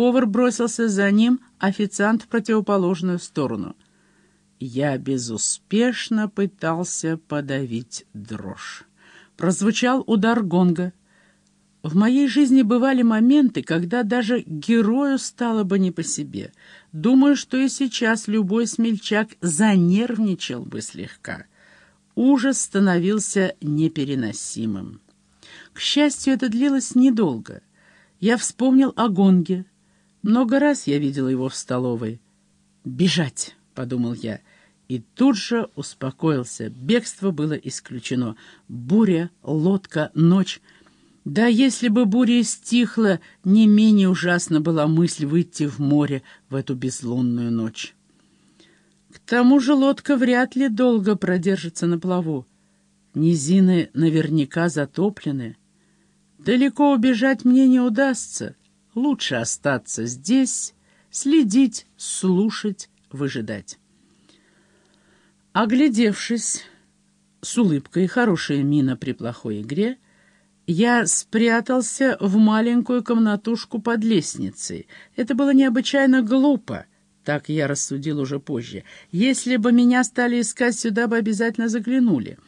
повар бросился за ним, официант в противоположную сторону. Я безуспешно пытался подавить дрожь. Прозвучал удар гонга. В моей жизни бывали моменты, когда даже герою стало бы не по себе. Думаю, что и сейчас любой смельчак занервничал бы слегка. Ужас становился непереносимым. К счастью, это длилось недолго. Я вспомнил о гонге. Много раз я видел его в столовой. «Бежать!» — подумал я. И тут же успокоился. Бегство было исключено. Буря, лодка, ночь. Да если бы буря стихла, не менее ужасна была мысль выйти в море в эту безлунную ночь. К тому же лодка вряд ли долго продержится на плаву. Низины наверняка затоплены. Далеко убежать мне не удастся. Лучше остаться здесь, следить, слушать, выжидать. Оглядевшись, с улыбкой хорошая мина при плохой игре, я спрятался в маленькую комнатушку под лестницей. Это было необычайно глупо, так я рассудил уже позже. Если бы меня стали искать, сюда бы обязательно заглянули.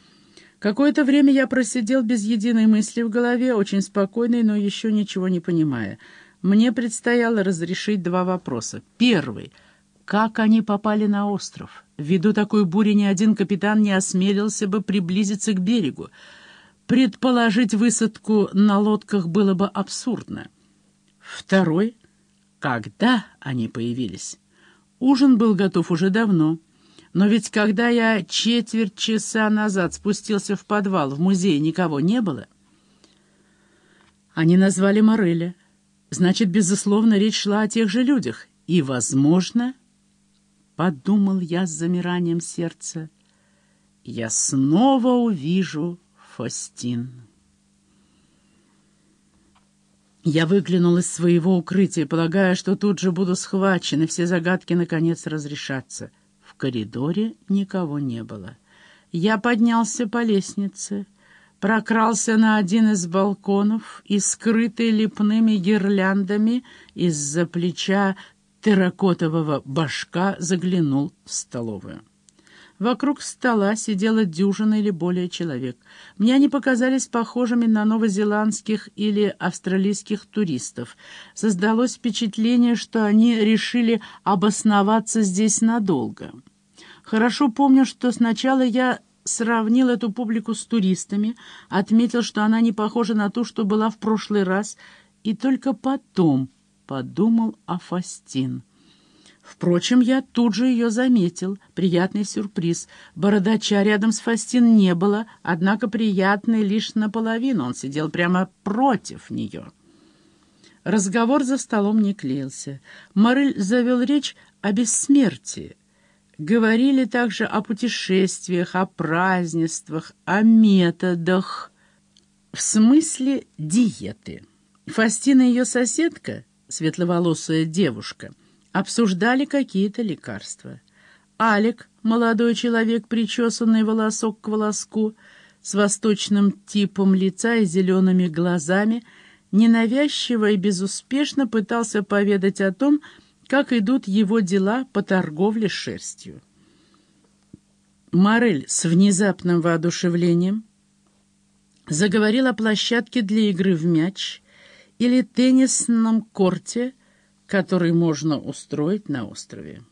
Какое-то время я просидел без единой мысли в голове, очень спокойный, но еще ничего не понимая. Мне предстояло разрешить два вопроса. Первый — как они попали на остров? Ввиду такой бури ни один капитан не осмелился бы приблизиться к берегу. Предположить высадку на лодках было бы абсурдно. Второй — когда они появились? Ужин был готов уже давно. Но ведь когда я четверть часа назад спустился в подвал, в музее никого не было. Они назвали Мореля. Значит, безусловно, речь шла о тех же людях. И, возможно, подумал я с замиранием сердца, я снова увижу Фостин. Я выглянул из своего укрытия, полагая, что тут же буду схвачен, и все загадки наконец разрешатся. В коридоре никого не было. Я поднялся по лестнице, прокрался на один из балконов и, скрытый лепными гирляндами, из-за плеча терракотового башка заглянул в столовую. Вокруг стола сидела дюжина или более человек. Мне они показались похожими на новозеландских или австралийских туристов. Создалось впечатление, что они решили обосноваться здесь надолго. Хорошо помню, что сначала я сравнил эту публику с туристами, отметил, что она не похожа на ту, что была в прошлый раз, и только потом подумал о Фастин. Впрочем, я тут же ее заметил. Приятный сюрприз. Бородача рядом с Фастин не было, однако приятный лишь наполовину. Он сидел прямо против нее. Разговор за столом не клеился. Морель завел речь о бессмертии. Говорили также о путешествиях, о празднествах, о методах. В смысле диеты. Фастина ее соседка — светловолосая девушка, обсуждали какие-то лекарства. Алик, молодой человек, причесанный волосок к волоску, с восточным типом лица и зелеными глазами, ненавязчиво и безуспешно пытался поведать о том, как идут его дела по торговле шерстью. Морель с внезапным воодушевлением заговорил о площадке для игры в мяч или теннисном корте, который можно устроить на острове.